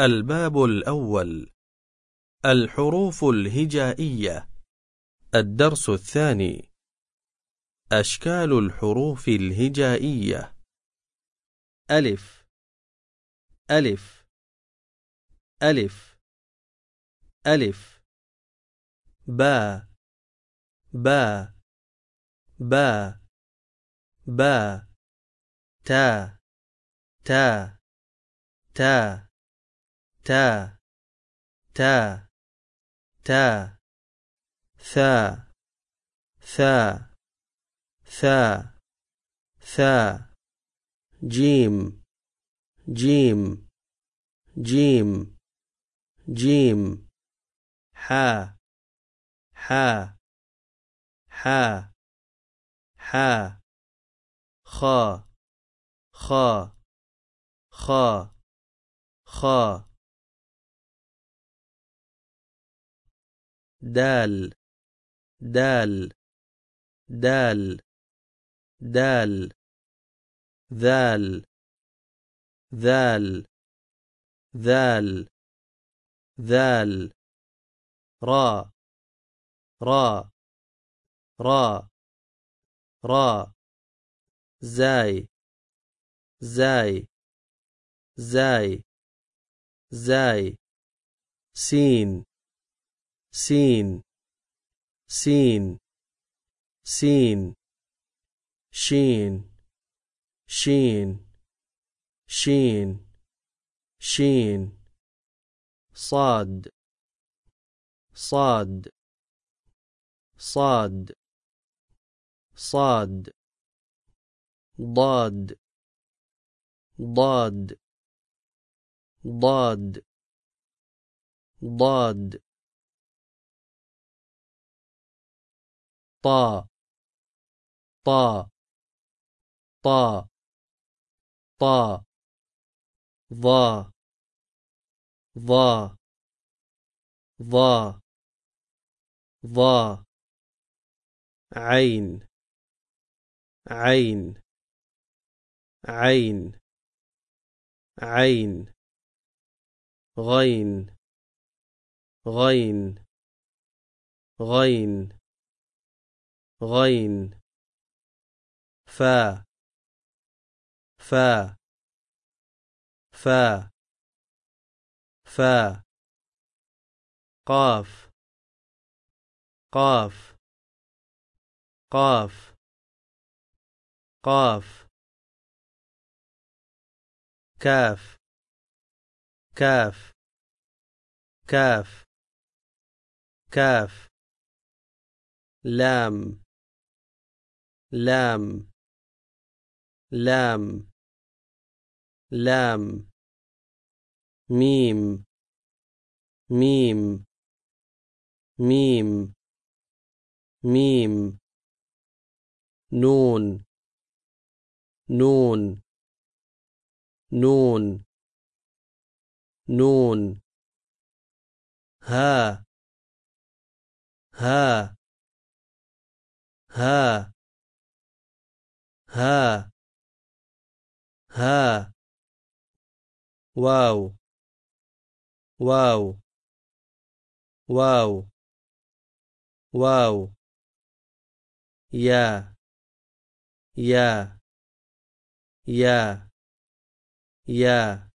الباب الأول. الحروف الهجائية. الدرس الثاني. أشكال الحروف الهجائية. ألف. ألف. ألف. ألف. با. با. با. با. تا. تا. تا. تا تا تا ثا ثا ثا ثا جيم جيم جيم جيم حا حا حا حا خا خا خا خا دال دال دال دال ذال ذال ذال ذال را را را را زاي زاي زاي زاي سين سين سين سين شين شين شين شين صاد صاد صاد صاد ضاد ضاد ضاد ضاد طا طا طا طا ضا ضا ضا ضا عين عين عين عين غين غين غين غين فا فا فا فا قاف قاف قاف قاف كاف كاف كاف كاف لام لام لام لام ميم ميم ميم ميم نون نون نون نون ها ها ها. ها ها واو واو واو واو يا يا يا يا